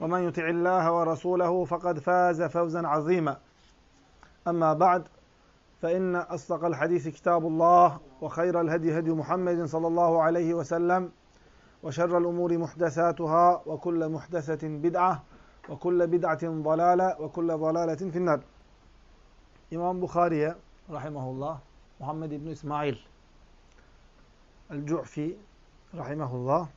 ومن يطع الله ورسوله فقد فاز فوزا عظيما. أما بعد فإن أصدق الحديث كتاب الله وخير الهدي هدي محمد صلى الله عليه وسلم وشر الأمور محدثاتها وكل محدثة بدعة وكل بدعة ضلالة وكل ضلالة في النار. İmam Bukhari'ye rahimahullah Muhammed İbni İsmail El-Cu'fi rahimahullah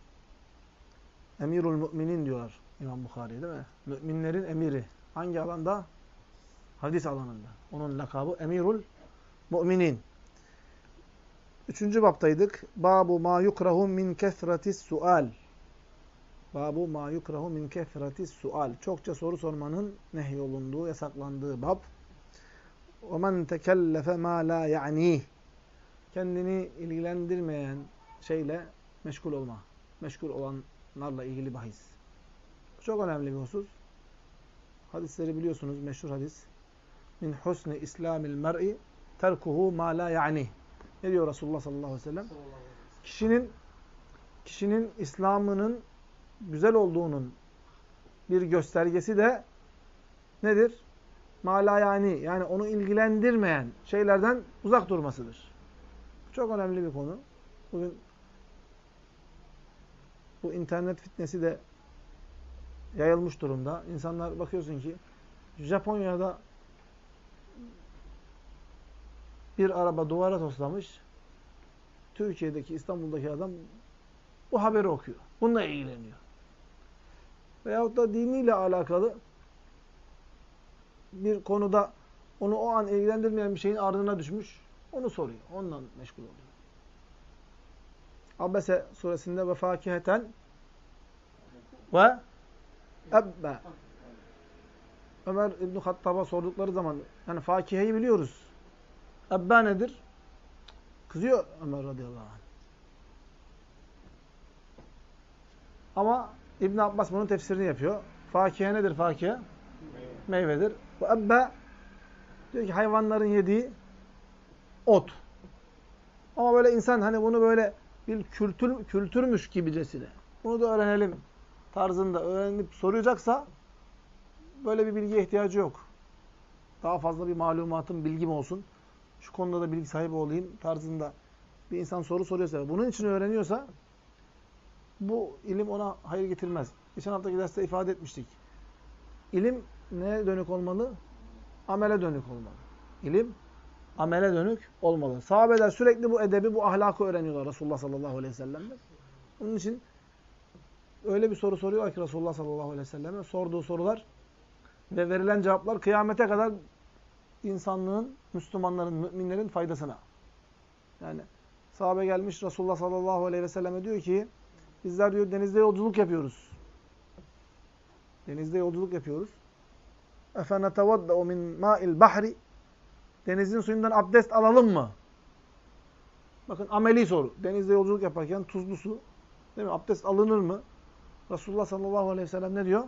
Emirul Müminin diyorlar İmam Bukhari değil mi? Müminlerin emiri. Hangi alanda? Hadis alanında. Onun lakabı Emirul Müminin. Üçüncü baptaydık. Babu ma yukrahu min kesratis sual. Babu ma yukrahu min kesratis sual. Çokça soru sormanın nehyolunduğu, yasaklandığı bab. Ve men tekellefe ma la ya'ni. Kendini ilgilendirmeyen şeyle meşgul olma. Meşgul olanlarla ilgili bahis. Çok önemli bir husus. Hadisleri biliyorsunuz, meşhur hadis. Min husni islamil mer'i terkuhu ma la ya'ni. Ne diyor Resulullah sallallahu aleyhi ve sellem? Kişinin kişinin İslam'ının güzel olduğunun bir göstergesi de nedir? Ma yani yani onu ilgilendirmeyen şeylerden uzak durmasıdır. Çok önemli bir konu. Bugün bu internet fitnesi de yayılmış durumda. İnsanlar bakıyorsun ki Japonya'da bir araba duvara toslamış. Türkiye'deki, İstanbul'daki adam bu haberi okuyor. Bununla ilgileniyor. Veyahut da diniyle alakalı bir konuda onu o an ilgilendirmeyen bir şeyin ardına düşmüş. Onu soruyor. Ondan meşgul oluyor. Abese suresinde ve fakiheten ve ebbe. Ömer İbn Hattab'a sordukları zaman yani fakiheyi biliyoruz. Ebbe nedir? Kızıyor Ömer radıyallahu anh. Ama İbn Abbas bunun tefsirini yapıyor. Fakihe nedir fakihe? Meyvedir. Bu ebbe diyor ki hayvanların yediği ot. Ama böyle insan hani bunu böyle bir kültür kültürmüş gibicesine. Bunu da öğrenelim tarzında öğrenip soracaksa böyle bir bilgiye ihtiyacı yok. Daha fazla bir malumatım, bilgim olsun. Şu konuda da bilgi sahibi olayım tarzında bir insan soru soruyorsa, bunun için öğreniyorsa bu ilim ona hayır getirmez. Geçen haftaki derste ifade etmiştik. İlim neye dönük olmalı? Amele dönük olmalı. İlim amele dönük olmalı. Sahabeler sürekli bu edebi, bu ahlakı öğreniyorlar Resulullah sallallahu aleyhi ve sellem'den. Onun için öyle bir soru soruyor ki Resulullah sallallahu aleyhi ve selleme sorduğu sorular ve verilen cevaplar kıyamete kadar insanlığın, Müslümanların, müminlerin faydasına. Yani sahabe gelmiş Resulullah sallallahu aleyhi ve selleme diyor ki bizler diyor denizde yolculuk yapıyoruz. Denizde yolculuk yapıyoruz. اَفَنَتَوَدَّعُ مِنْ مَاءِ الْبَحْرِ Denizin suyundan abdest alalım mı? Bakın ameli soru. Denizde yolculuk yaparken tuzlu su. Değil mi? Abdest alınır mı? Resulullah sallallahu aleyhi ve sellem ne diyor?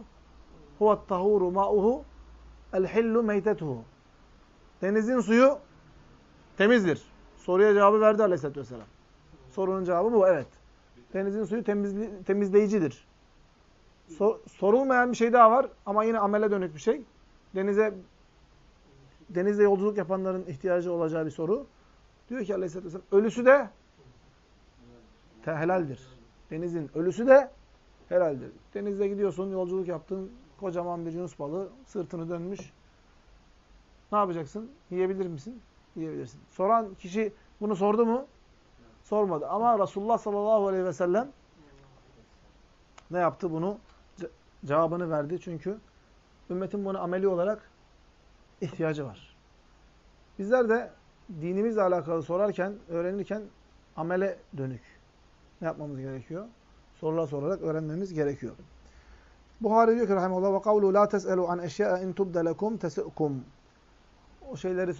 Huvat tahuru ma'uhu el hillu meytetuhu. Denizin suyu temizdir. Soruya cevabı verdi aleyhissalatü vesselam. Sorunun cevabı bu, evet. Denizin suyu temizli, temizleyicidir. Sor, sorulmayan bir şey daha var ama yine amele dönük bir şey. Denize denizde yolculuk yapanların ihtiyacı olacağı bir soru. Diyor ki aleyhissalatü vesselam, ölüsü de helaldir. Denizin ölüsü de helaldir. Denizde gidiyorsun, yolculuk yaptın, kocaman bir yunus balığı sırtını dönmüş, ne yapacaksın? Yiyebilir misin? Yiyebilirsin. Soran kişi bunu sordu mu? Sormadı. Ama Resulullah sallallahu aleyhi ve sellem ne yaptı? Bunu cevabını verdi. Çünkü ümmetin bunu ameli olarak ihtiyacı var. Bizler de dinimizle alakalı sorarken, öğrenirken amele dönük. Ne yapmamız gerekiyor? Sorular sorarak öğrenmemiz gerekiyor. Buhari diyor ki rahimehullah ve kavlu la teselu an eşya'a in tubda lekum tesukum. O şeyleri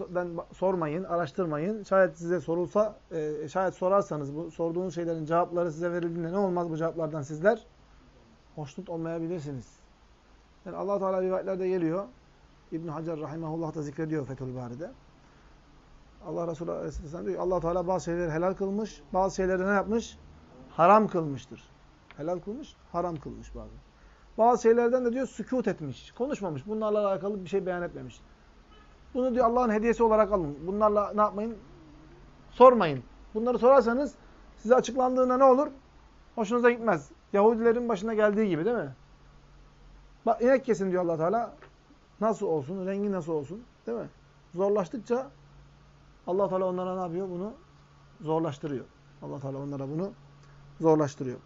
sormayın, araştırmayın. Şayet size sorulsa, e, şayet sorarsanız bu sorduğunuz şeylerin cevapları size verildiğinde ne olmaz bu cevaplardan sizler? Hoşnut olmayabilirsiniz. Yani Allah Teala rivayetlerde geliyor. İbn Hacer rahimehullah da zikrediyor Fethül Bari'de. Allah Resulü Aleyhisselam diyor allah Teala bazı şeyleri helal kılmış, bazı şeyleri ne yapmış? Haram kılmıştır. Helal kılmış, haram kılmış bazı. Bazı şeylerden de diyor sükut etmiş, konuşmamış. Bunlarla alakalı bir şey beyan etmemiş. Bunu diyor Allah'ın hediyesi olarak alın. Bunlarla ne yapmayın? Sormayın. Bunları sorarsanız size açıklandığında ne olur? Hoşunuza gitmez. Yahudilerin başına geldiği gibi değil mi? Bak inek kesin diyor allah Teala. Nasıl olsun? Rengi nasıl olsun? Değil mi? Zorlaştıkça allah Teala onlara ne yapıyor? Bunu zorlaştırıyor. allah Teala onlara bunu zorlaştırıyor.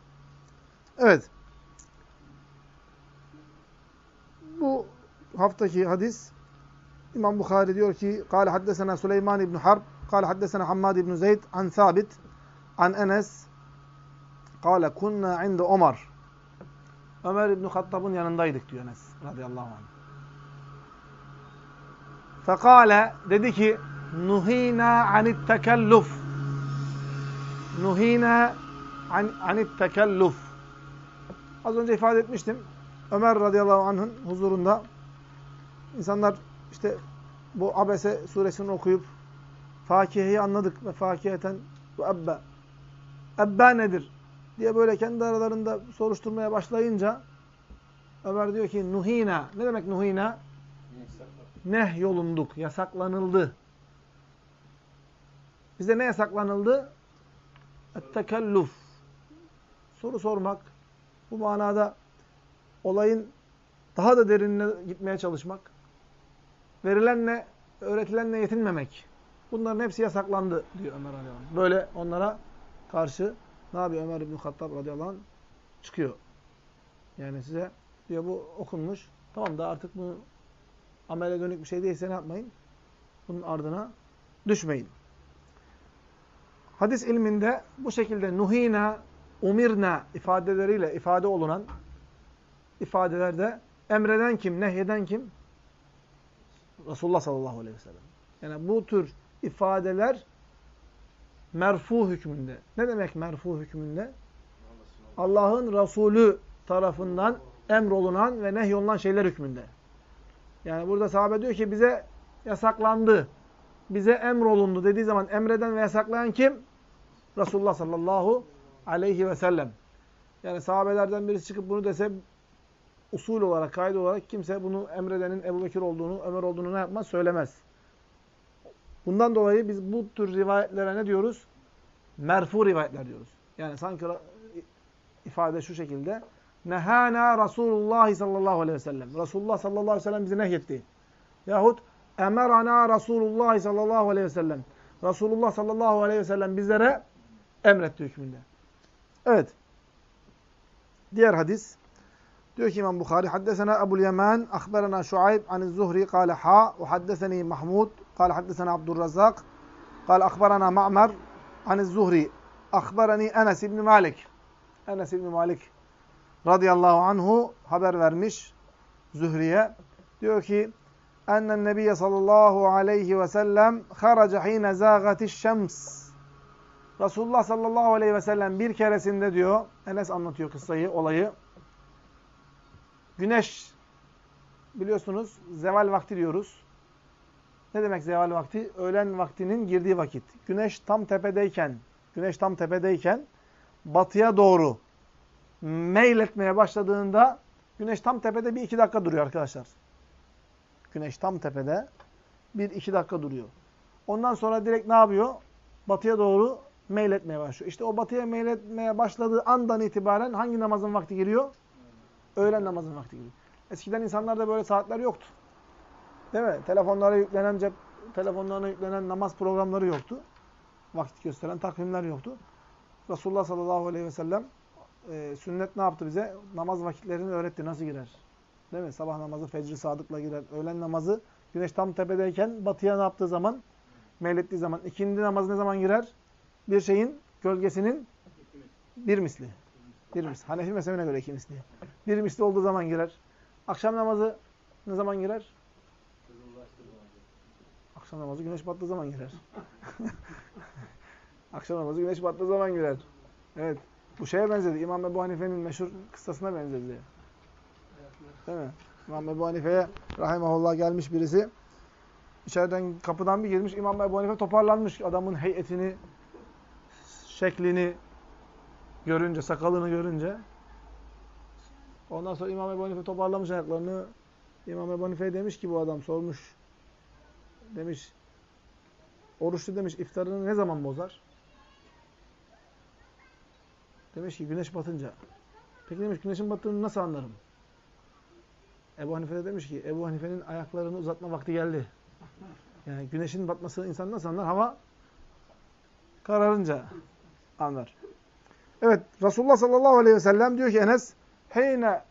Evet. Bu haftaki hadis İmam Bukhari diyor ki قال حدثنا Süleyman ibn Harb قال حدثنا Hammad ibn Zeyd an Sabit an Enes قال kunna عند Ömer Ömer ibn Hattab'ın yanındaydık diyor Enes radıyallahu anh. Fekale dedi ki nuhina anit tekelluf nuhina an, anit tekelluf az önce ifade etmiştim. Ömer radıyallahu anh'ın huzurunda insanlar işte bu Abese suresini okuyup fakiheyi anladık ve fakiheten bu ebbe. Ebbe nedir? diye böyle kendi aralarında soruşturmaya başlayınca Ömer diyor ki nuhina. Ne demek nuhina? Neh yolunduk. Yasaklanıldı. Bize ne yasaklanıldı? Et-tekelluf. Soru sormak. Bu manada olayın daha da derinine gitmeye çalışmak. Verilenle, öğretilenle yetinmemek. Bunların hepsi yasaklandı diyor Ömer Aleyhisselam. Böyle onlara karşı ne yapıyor Ömer İbn Hattab radıyallahu anh? Çıkıyor. Yani size diyor bu okunmuş. Tamam da artık bu amele dönük bir şey değilse ne yapmayın? Bunun ardına düşmeyin. Hadis ilminde bu şekilde nuhina, umirna ifadeleriyle ifade olunan ifadelerde emreden kim, nehyeden kim? Resulullah sallallahu aleyhi ve sellem. Yani bu tür ifadeler merfu hükmünde. Ne demek merfu hükmünde? Allah'ın Resulü tarafından emrolunan ve nehyolunan şeyler hükmünde. Yani burada sahabe diyor ki bize yasaklandı. Bize emrolundu dediği zaman emreden ve yasaklayan kim? Resulullah sallallahu aleyhi ve sellem. Yani sahabelerden birisi çıkıp bunu dese usul olarak, kaydı olarak kimse bunu emredenin Ebu Bekir olduğunu, Ömer olduğunu ne yapmaz? Söylemez. Bundan dolayı biz bu tür rivayetlere ne diyoruz? Merfu rivayetler diyoruz. Yani sanki ifade şu şekilde. Nehana Resulullah sallallahu aleyhi ve sellem. Resulullah sallallahu aleyhi ve sellem bizi nehyetti. Yahut emerana Resulullah sallallahu aleyhi ve sellem. Resulullah sallallahu aleyhi ve sellem bizlere emretti hükmünde. Evet. Diğer hadis. Diyor ki İmam Bukhari, haddesena Ebul Yemen, akhberana Şuayb an Zuhri, kâle ha, ve haddeseni Mahmud, kâle haddesena Abdurrazak, kâle akhberana Ma'mer, an Zuhri, akhberani Enes İbni Malik. Enes İbni Malik radıyallahu anhu haber vermiş Zühri'ye. Diyor ki, ennen nebiyye sallallahu aleyhi ve sellem haraca hine zâgatiş şems. Resulullah sallallahu aleyhi ve sellem bir keresinde diyor, Enes anlatıyor kıssayı, olayı. Güneş biliyorsunuz zeval vakti diyoruz. Ne demek zeval vakti? Öğlen vaktinin girdiği vakit. Güneş tam tepedeyken, güneş tam tepedeyken batıya doğru meyletmeye başladığında güneş tam tepede bir iki dakika duruyor arkadaşlar. Güneş tam tepede bir iki dakika duruyor. Ondan sonra direkt ne yapıyor? Batıya doğru meyletmeye başlıyor. İşte o batıya meyletmeye başladığı andan itibaren hangi namazın vakti giriyor? Öğlen namazının vakti giriyor. Eskiden insanlarda böyle saatler yoktu. Değil mi? Telefonlara yüklenen cep telefonlarına yüklenen namaz programları yoktu. Vakit gösteren takvimler yoktu. Resulullah sallallahu aleyhi ve sellem e, sünnet ne yaptı bize? Namaz vakitlerini öğretti. Nasıl girer? Değil mi? Sabah namazı fecri sadıkla girer. Öğlen namazı güneş tam tepedeyken batıya ne yaptığı zaman? Meylettiği zaman. İkindi namazı ne zaman girer? Bir şeyin gölgesinin bir misli. Bir misli. Hanefi mezhebine göre iki misli. Bir misli olduğu zaman girer. Akşam namazı ne zaman girer? Akşam namazı güneş battığı zaman girer. Akşam namazı güneş battığı zaman girer. Evet. Bu şeye benzedi. İmam Ebu Hanife'nin meşhur kıssasına benzedi. Değil mi? İmam Ebu Hanife'ye rahimahullah gelmiş birisi. İçeriden kapıdan bir girmiş. İmam Ebu Hanife toparlanmış. Adamın heyetini, şeklini görünce, sakalını görünce. Ondan sonra İmam Ebu Hanife toparlamış ayaklarını. İmam Ebu Hanife demiş ki bu adam sormuş. Demiş, oruçlu demiş iftarını ne zaman bozar? Demiş ki güneş batınca. Peki demiş güneşin battığını nasıl anlarım? Ebu Hanife de demiş ki Ebu Hanife'nin ayaklarını uzatma vakti geldi. Yani güneşin batmasını insan nasıl anlar? Hava kararınca anlar. Evet Resulullah sallallahu aleyhi ve sellem diyor ki Enes heyne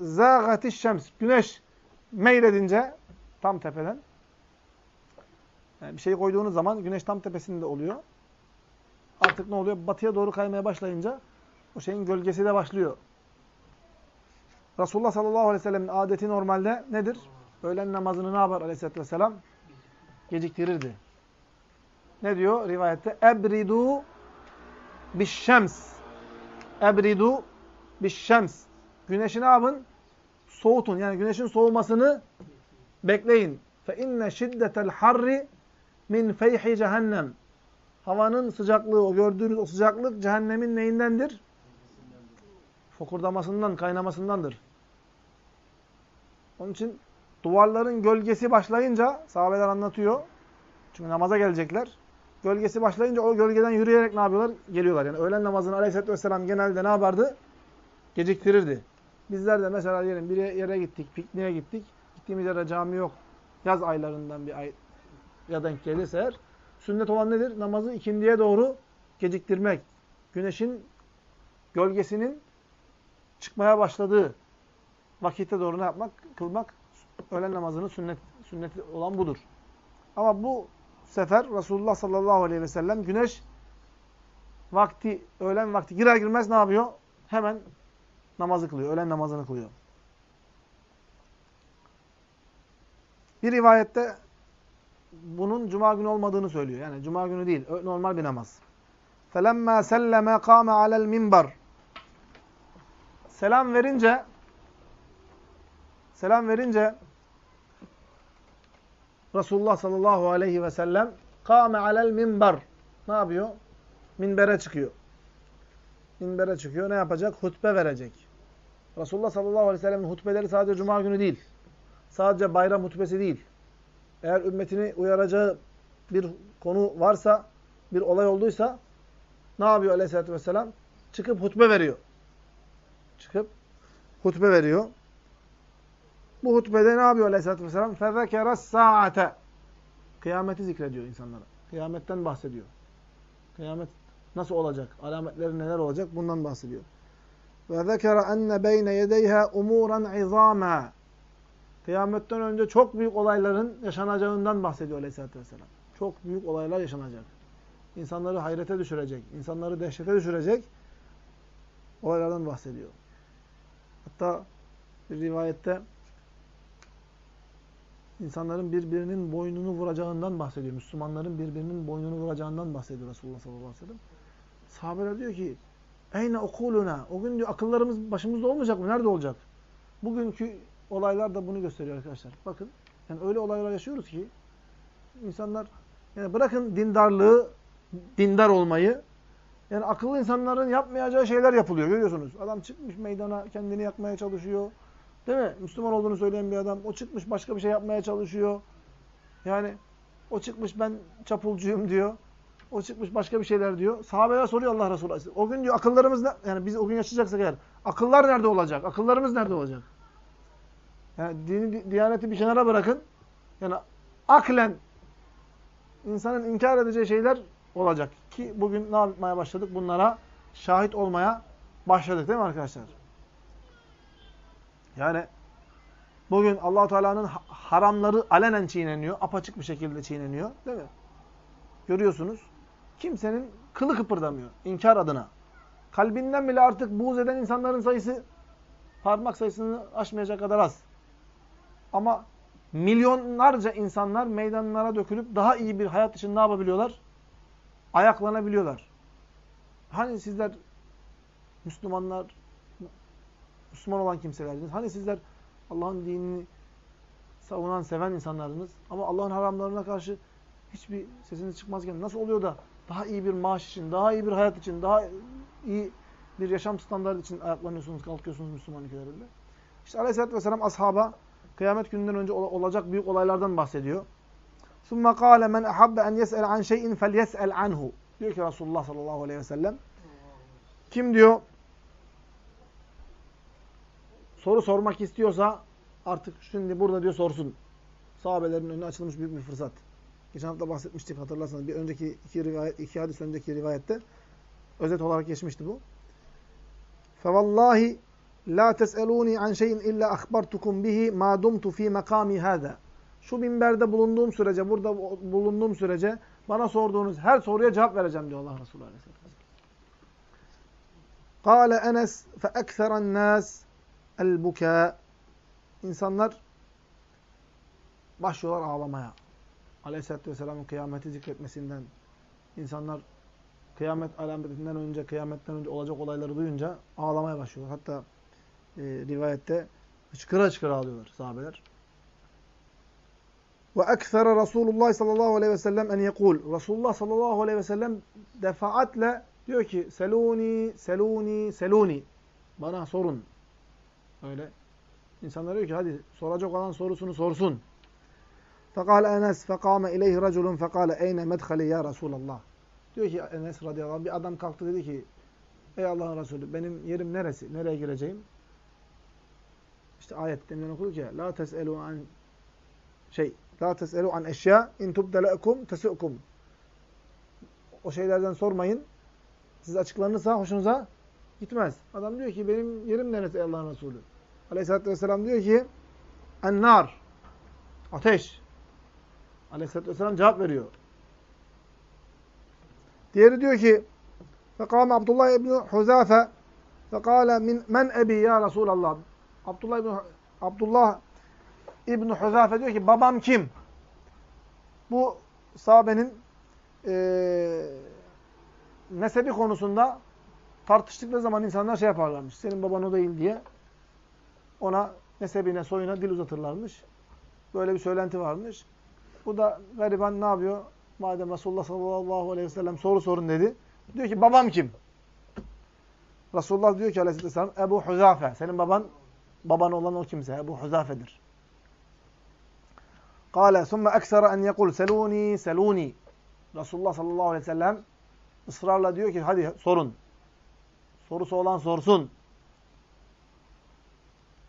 zâgatiş şems güneş meyledince tam tepeden yani bir şey koyduğunuz zaman güneş tam tepesinde oluyor. Artık ne oluyor? Batıya doğru kaymaya başlayınca o şeyin gölgesi de başlıyor. Resulullah sallallahu aleyhi ve sellemin adeti normalde nedir? Öğlen namazını ne yapar aleyhissalatü vesselam? Geciktirirdi. Ne diyor rivayette? Ebridu bişşems. Ebridu bişşems. Güneşi ne yapın? Soğutun. Yani güneşin soğumasını bekleyin. Fe inne şiddetel harri min feyhi cehennem. Havanın sıcaklığı, o gördüğünüz o sıcaklık cehennemin neyindendir? Fokurdamasından, kaynamasındandır. Onun için duvarların gölgesi başlayınca, sahabeler anlatıyor. Çünkü namaza gelecekler. Gölgesi başlayınca o gölgeden yürüyerek ne yapıyorlar? Geliyorlar. Yani öğlen namazını aleyhissalatü vesselam genelde ne yapardı? Geciktirirdi. Bizler de mesela diyelim bir yere gittik, pikniğe gittik. Gittiğimiz yerde cami yok. Yaz aylarından bir ay ya denk gelirse eğer, sünnet olan nedir? Namazı ikindiye doğru geciktirmek. Güneşin gölgesinin çıkmaya başladığı vakitte doğru ne yapmak? Kılmak. Öğlen namazının sünnet, sünneti olan budur. Ama bu sefer Resulullah sallallahu aleyhi ve sellem güneş vakti, öğlen vakti girer girmez ne yapıyor? Hemen namazı kılıyor. Öğlen namazını kılıyor. Bir rivayette bunun cuma günü olmadığını söylüyor. Yani cuma günü değil, normal bir namaz. فَلَمَّا سَلَّمَ قَامَ عَلَى الْمِنْبَرِ Selam verince selam verince Resulullah sallallahu aleyhi ve sellem kâme alel minber. Ne yapıyor? Minbere çıkıyor. Minbere çıkıyor. Ne yapacak? Hutbe verecek. Resulullah sallallahu aleyhi ve sellem'in hutbeleri sadece cuma günü değil. Sadece bayram hutbesi değil. Eğer ümmetini uyaracağı bir konu varsa, bir olay olduysa ne yapıyor aleyhissalatü vesselam? Çıkıp hutbe veriyor. Çıkıp hutbe veriyor. Bu hutbede ne yapıyor aleyhissalatü vesselam? فَذَكَرَ saate. Kıyameti zikrediyor insanlara. Kıyametten bahsediyor. Kıyamet nasıl olacak? Alametleri neler olacak? Bundan bahsediyor. وَذَكَرَ أَنَّ بَيْنَ يَدَيْهَا اُمُورًا عِظَامًا Kıyametten önce çok büyük olayların yaşanacağından bahsediyor aleyhissalatü vesselam. Çok büyük olaylar yaşanacak. İnsanları hayrete düşürecek, insanları dehşete düşürecek olaylardan bahsediyor. Hatta bir rivayette insanların birbirinin boynunu vuracağından bahsediyor. Müslümanların birbirinin boynunu vuracağından bahsediyor Resulullah sallallahu aleyhi ve sellem. Sahabeler diyor ki Eyne okuluna. O gün diyor akıllarımız başımızda olmayacak mı? Nerede olacak? Bugünkü olaylar da bunu gösteriyor arkadaşlar. Bakın yani öyle olaylar yaşıyoruz ki insanlar yani bırakın dindarlığı, dindar olmayı yani akıllı insanların yapmayacağı şeyler yapılıyor. Görüyorsunuz. Adam çıkmış meydana kendini yakmaya çalışıyor. Değil mi? Müslüman olduğunu söyleyen bir adam. O çıkmış başka bir şey yapmaya çalışıyor. Yani o çıkmış ben çapulcuyum diyor. O çıkmış başka bir şeyler diyor. Sahabeler soruyor Allah Resulü. O gün diyor akıllarımız ne? Yani biz o gün yaşayacaksak eğer. Akıllar nerede olacak? Akıllarımız nerede olacak? Yani dini, diyaneti bir kenara bırakın. Yani aklen insanın inkar edeceği şeyler olacak. Ki bugün ne yapmaya başladık? Bunlara şahit olmaya başladık değil mi arkadaşlar? Yani bugün allah Teala'nın haramları alenen çiğneniyor. Apaçık bir şekilde çiğneniyor. Değil mi? Görüyorsunuz. Kimsenin kılı kıpırdamıyor. inkar adına. Kalbinden bile artık buğz eden insanların sayısı parmak sayısını aşmayacak kadar az. Ama milyonlarca insanlar meydanlara dökülüp daha iyi bir hayat için ne yapabiliyorlar? Ayaklanabiliyorlar. Hani sizler Müslümanlar, Müslüman olan kimselerdiniz. Hani sizler Allah'ın dinini savunan, seven insanlardınız. Ama Allah'ın haramlarına karşı hiçbir sesiniz çıkmazken nasıl oluyor da daha iyi bir maaş için, daha iyi bir hayat için, daha iyi bir yaşam standartı için ayaklanıyorsunuz, kalkıyorsunuz Müslüman ülkelerinde. İşte Aleyhisselatü Vesselam ashaba kıyamet gününden önce olacak büyük olaylardan bahsediyor. ثُمَّ قَالَ مَنْ أَحَبَّ أَنْ يَسْأَلَ عَنْ شَيْءٍ فَلْيَسْأَلْ عَنْهُ Diyor ki Resulullah sallallahu aleyhi ve sellem. Kim diyor soru sormak istiyorsa artık şimdi burada diyor sorsun. Sahabelerin önüne açılmış büyük bir fırsat. Geçen hafta bahsetmiştik hatırlarsanız. Bir önceki iki, rivayet, iki hadis önceki rivayette özet olarak geçmişti bu. فَوَاللّٰهِ لَا تَسْأَلُونِي عَنْ شَيْءٍ اِلَّا اَخْبَرْتُكُمْ بِهِ مَا دُمْتُ ف۪ي مَقَامِ هَذَا Şu minberde bulunduğum sürece, burada bulunduğum sürece bana sorduğunuz her soruya cevap vereceğim diyor Allah Resulü Aleyhisselatü Vesselam. قَالَ اَنَسْ فَاَكْثَرَ النَّاسِ el buka. İnsanlar başlıyorlar ağlamaya. Aleyhisselatü Vesselam'ın kıyameti zikretmesinden. İnsanlar kıyamet alametinden önce, kıyametten önce olacak olayları duyunca ağlamaya başlıyorlar. Hatta e, rivayette hıçkıra hıçkıra ağlıyorlar sahabeler. Ve eksere Resulullah sallallahu aleyhi ve sellem en yekul. Resulullah sallallahu aleyhi ve sellem defaatle diyor ki seluni, seluni, seluni. Bana sorun, Öyle. İnsanlar diyor ki hadi soracak olan sorusunu sorsun. Fekal Enes fekame ileyhi raculun fekale eyne medhali ya Resulallah. Diyor ki Enes radıyallahu anh bir adam kalktı dedi ki ey Allah'ın Resulü benim yerim neresi? Nereye gireceğim? İşte ayet deminden okuduk ya la teselu an şey la teselu an eşya in tubde lekum tesukum. O şeylerden sormayın. Siz açıklanırsa hoşunuza gitmez. Adam diyor ki benim yerim neresi Allah'ın Resulü? Aleyhisselatü Vesselam diyor ki ennar ateş. Aleyhisselatü Vesselam cevap veriyor. Diğeri diyor ki Fekame Abdullah İbni Huzafe Fekale min men ebi ya Resulallah. Abdullah İbni Abdullah İbni Huzafe diyor ki babam kim? Bu sahabenin e, nesebi konusunda tartıştıkları zaman insanlar şey yaparlarmış. Senin baban o değil diye ona nesebine, soyuna dil uzatırlarmış. Böyle bir söylenti varmış. Bu da gariban ne yapıyor? Madem Resulullah sallallahu aleyhi ve sellem soru sorun dedi. Diyor ki babam kim? Resulullah diyor ki aleyhisselam Ebu Huzafe. Senin baban, baban olan o kimse. Ebu Huzafe'dir. Kale sümme eksere en yekul seluni seluni. Resulullah sallallahu aleyhi ve sellem ısrarla diyor ki hadi sorun. Sorusu olan sorsun.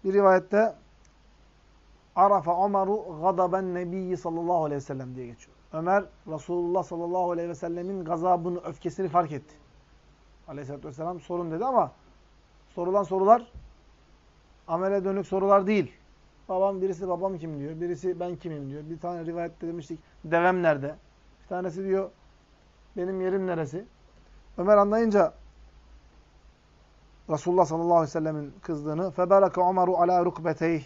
Bir rivayette Arafa Ömer'u gadaben nebiyyi sallallahu aleyhi ve sellem diye geçiyor. Ömer Resulullah sallallahu aleyhi ve sellemin gazabını, öfkesini fark etti. Aleyhisselatü vesselam sorun dedi ama sorulan sorular amele dönük sorular değil. Babam birisi babam kim diyor. Birisi ben kimim diyor. Bir tane rivayette demiştik devem nerede? Bir tanesi diyor benim yerim neresi? Ömer anlayınca Resulullah sallallahu aleyhi ve sellemin kızdığını febereke Ömer'u ala rukbeteyh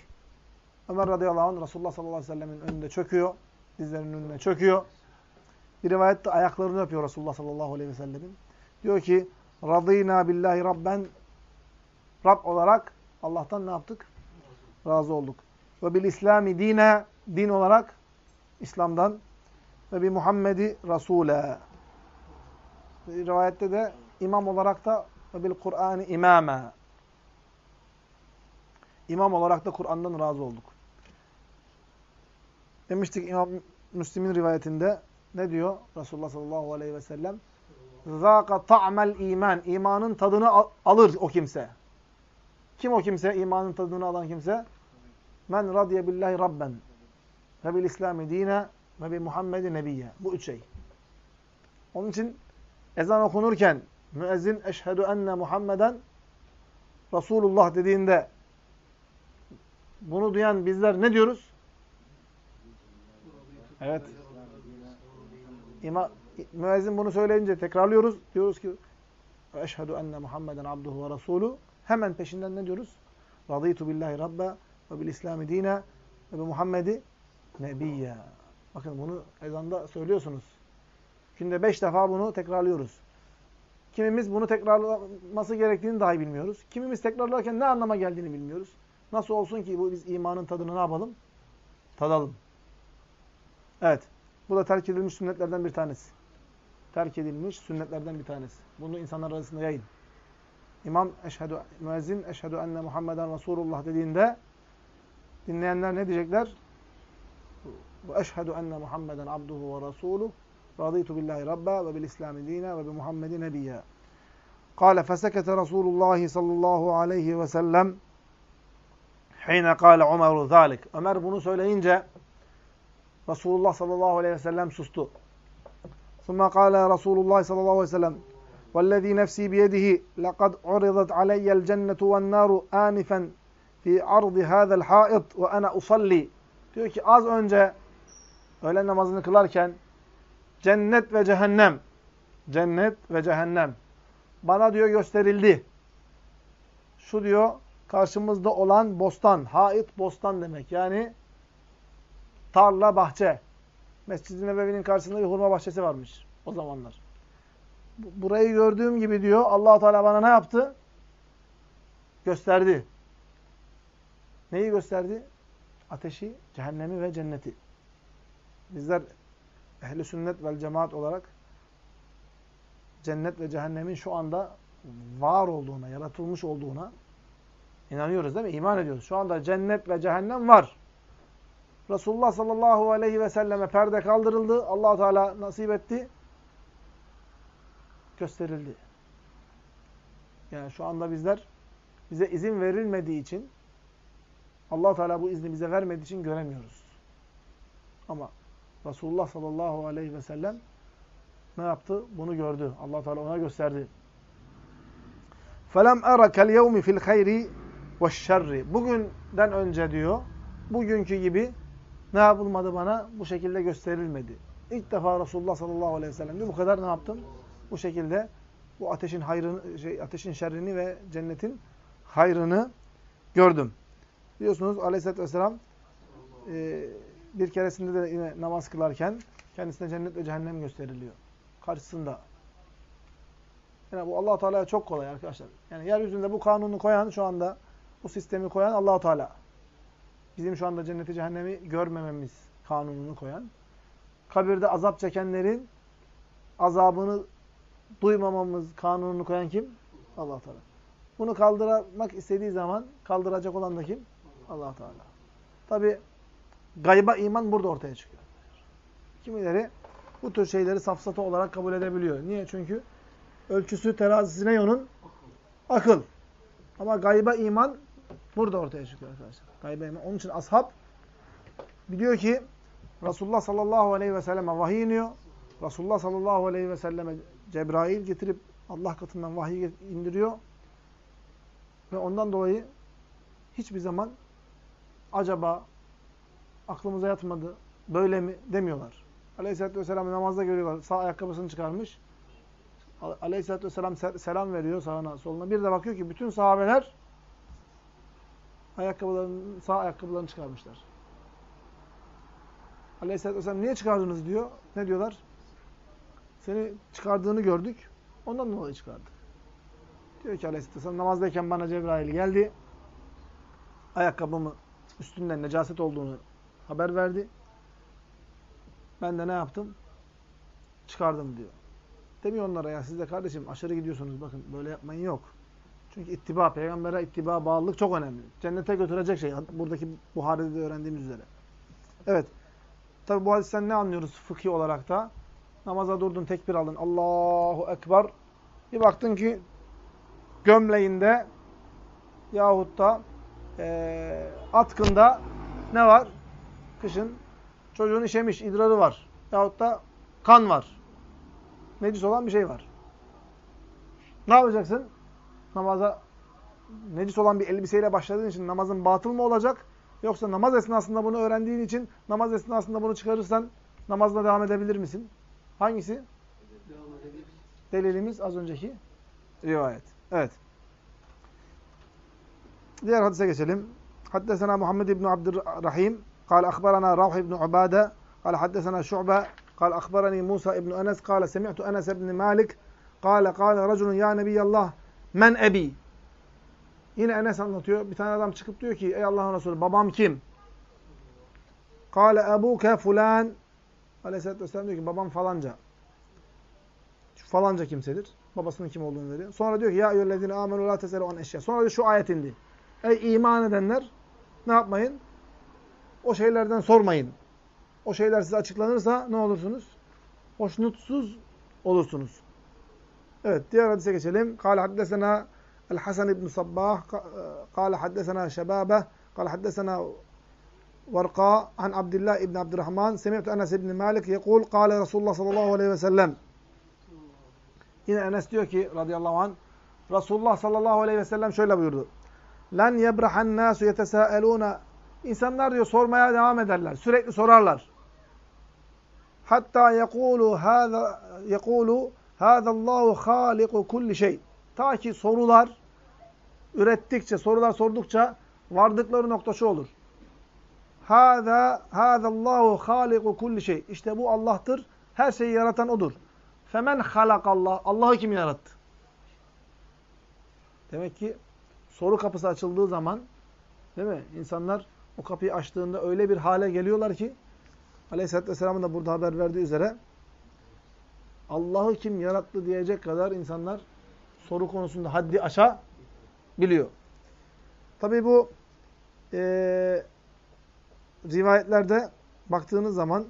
Ömer radıyallahu anh Resulullah sallallahu aleyhi ve sellemin önünde çöküyor. Dizlerinin önüne çöküyor. Bir rivayette ayaklarını öpüyor Resulullah sallallahu aleyhi ve sellemin. Diyor ki radıyna billahi rabben Rab olarak Allah'tan ne yaptık? Razı olduk. Ve bil İslami dine din olarak İslam'dan ve bir Muhammedi Rasule. Rivayette de imam olarak da ve bil Kur'an'ı imame. İmam olarak da Kur'an'dan razı olduk. Demiştik İmam Müslim'in rivayetinde ne diyor Resulullah sallallahu aleyhi ve sellem? Zâka ta'mel iman. İmanın tadını alır o kimse. Kim o kimse? İmanın tadını alan kimse? Men radiye billahi rabben. ve bil İslami dine ve bi Muhammed'i nebiyye. Bu üç şey. Onun için ezan okunurken müezzin eşhedü enne Muhammeden Resulullah dediğinde bunu duyan bizler ne diyoruz? Evet. İma, müezzin bunu söyleyince tekrarlıyoruz. Diyoruz ki eşhedü enne Muhammeden abduhu ve rasulu. Hemen peşinden ne diyoruz? Raditu billahi rabbe ve bil İslami dine ve bi Muhammedi nebiyye. Bakın bunu ezanda söylüyorsunuz. Günde beş defa bunu tekrarlıyoruz. Kimimiz bunu tekrarlaması gerektiğini dahi bilmiyoruz. Kimimiz tekrarlarken ne anlama geldiğini bilmiyoruz. Nasıl olsun ki bu biz imanın tadını ne yapalım? Tadalım. Evet. Bu da terk edilmiş sünnetlerden bir tanesi. Terk edilmiş sünnetlerden bir tanesi. Bunu insanlar arasında yayın. İmam eşhedü, müezzin eşhedü enne Muhammeden Resulullah dediğinde dinleyenler ne diyecekler? Ve eşhedü enne Muhammeden abduhu ve rasuluh Raditu billahi rabba ve bil İslami dine ve bi Muhammedin nebiyya. Kale fesekete Resulullah sallallahu aleyhi ve sellem Hine kâle Ömer zâlik. Ömer bunu söyleyince Resulullah sallallahu aleyhi ve sellem sustu. Sonra kâle Resulullah sallallahu aleyhi ve sellem وَالَّذ۪ي نَفْس۪ي بِيَدِهِ لَقَدْ عُرِضَتْ عَلَيَّ الْجَنَّةُ وَالنَّارُ آنِفًا فِي عَرْضِ هَذَا الْحَائِطِ وَأَنَا أُصَلِّي Diyor ki az önce öğlen namazını kılarken cennet ve cehennem cennet ve cehennem bana diyor gösterildi. Şu diyor karşımızda olan bostan, hait bostan demek. Yani tarla, bahçe. Mescid-i Nebevi'nin karşısında bir hurma bahçesi varmış o zamanlar. Burayı gördüğüm gibi diyor allah Teala bana ne yaptı? Gösterdi. Neyi gösterdi? Ateşi, cehennemi ve cenneti. Bizler ehli sünnet vel cemaat olarak cennet ve cehennemin şu anda var olduğuna, yaratılmış olduğuna İnanıyoruz değil mi? İman ediyoruz. Şu anda cennet ve cehennem var. Resulullah sallallahu aleyhi ve selleme perde kaldırıldı. allah Teala nasip etti. Gösterildi. Yani şu anda bizler bize izin verilmediği için allah Teala bu izni bize vermediği için göremiyoruz. Ama Resulullah sallallahu aleyhi ve sellem ne yaptı? Bunu gördü. allah Teala ona gösterdi. فَلَمْ أَرَكَ الْيَوْمِ فِي الْخَيْرِ ve şerri. Bugünden önce diyor, bugünkü gibi ne yapılmadı bana? Bu şekilde gösterilmedi. İlk defa Resulullah sallallahu aleyhi ve sellem diyor, bu kadar ne yaptım? Bu şekilde bu ateşin hayrını, şey, ateşin şerrini ve cennetin hayrını gördüm. Biliyorsunuz aleyhissalatü vesselam e, bir keresinde de yine namaz kılarken kendisine cennet ve cehennem gösteriliyor. Karşısında. Yani bu allah Teala'ya çok kolay arkadaşlar. Yani yeryüzünde bu kanunu koyan şu anda bu sistemi koyan Allahu Teala. Bizim şu anda cenneti cehennemi görmememiz kanununu koyan. Kabirde azap çekenlerin azabını duymamamız kanununu koyan kim? Allah Teala. Bunu kaldırmak istediği zaman kaldıracak olan da kim? Allah Teala. Tabi gayba iman burada ortaya çıkıyor. Kimileri bu tür şeyleri safsata olarak kabul edebiliyor. Niye? Çünkü ölçüsü terazisine yonun akıl. Ama gayba iman Burada ortaya çıkıyor arkadaşlar. Gaybe iman. Onun için ashab biliyor ki Resulullah sallallahu aleyhi ve selleme vahiy iniyor. Resulullah sallallahu aleyhi ve selleme Cebrail getirip Allah katından vahiy indiriyor. Ve ondan dolayı hiçbir zaman acaba aklımıza yatmadı, böyle mi demiyorlar. Aleyhisselatü Vesselam namazda görüyorlar. Sağ ayakkabısını çıkarmış. Aleyhisselatü Vesselam selam veriyor sağına soluna. Bir de bakıyor ki bütün sahabeler ayakkabılarını, sağ ayakkabılarını çıkarmışlar. Aleyhisselatü Vesselam niye çıkardınız diyor. Ne diyorlar? Seni çıkardığını gördük. Ondan dolayı çıkardık. Diyor ki Aleyhisselatü Vesselam namazdayken bana Cebrail geldi. Ayakkabımı üstünden necaset olduğunu haber verdi. Ben de ne yaptım? Çıkardım diyor. Demiyor onlara ya siz de kardeşim aşırı gidiyorsunuz bakın böyle yapmayın yok. Çünkü ittiba, peygambere ittiba, bağlılık çok önemli. Cennete götürecek şey. Buradaki Buhari'de de öğrendiğimiz üzere. Evet. Tabi bu hadisten ne anlıyoruz fıkhi olarak da? Namaza durdun, tekbir aldın. Allahu Ekber. Bir baktın ki gömleğinde yahut da e, atkında ne var? Kışın Çocuğun işemiş, idrarı var. Yahut da kan var. Necis olan bir şey var. Ne yapacaksın? Namaza necis olan bir elbiseyle başladığın için namazın batıl mı olacak? Yoksa namaz esnasında bunu öğrendiğin için namaz esnasında bunu çıkarırsan namazla devam edebilir misin? Hangisi? Devam edebiliriz. Delilimiz az önceki rivayet. Evet. Diğer hadise geçelim. Haddesena Muhammed ibn Abdurrahim قال أخبرنا روح بن عبادة قال حدثنا شعبة قال أخبرني موسى بن أنس قال سمعت أنس بن مالك قال قال رجل يا نبي الله من أبي Yine Enes anlatıyor. Bir tane adam çıkıp diyor ki ey Allah'ın Resulü babam kim? Kale ebuke fulan Aleyhisselatü Vesselam diyor ki babam falanca. Şu falanca kimsedir. Babasının kim olduğunu veriyor. Sonra diyor ki ya eyyühellezine amenu la teselu an eşya. Sonra diyor şu ayet indi. Ey iman edenler ne yapmayın? O şeylerden sormayın. O şeyler size açıklanırsa ne olursunuz? Hoşnutsuz olursunuz. Evet, diğer hadise geçelim. Kale haddesena El-Hasan ibn Sabbah kale haddesena Şebabe kale haddesena Varka an Abdullah ibn Abdurrahman semi'tu Enes ibn Malik yekul kale Resulullah sallallahu aleyhi ve sellem Yine Enes diyor ki radıyallahu anh Resulullah sallallahu aleyhi ve sellem şöyle buyurdu. Len yebrahen nasu yetesaeluna İnsanlar diyor sormaya devam ederler. Sürekli sorarlar. Hatta yekulu hâzâ yekulu hâzallâhu hâliku kulli şey. Ta ki sorular ürettikçe, sorular sordukça vardıkları nokta şu olur. Hâzâ hâzallâhu hâliku kulli şey. İşte bu Allah'tır. Her şeyi yaratan O'dur. Femen halakallah. Allah'ı kim yarattı? Demek ki soru kapısı açıldığı zaman değil mi? İnsanlar o kapıyı açtığında öyle bir hale geliyorlar ki Aleyhisselatü Vesselam'ın da burada haber verdiği üzere Allah'ı kim yarattı diyecek kadar insanlar soru konusunda haddi aşağı biliyor. Tabi bu e, rivayetlerde baktığınız zaman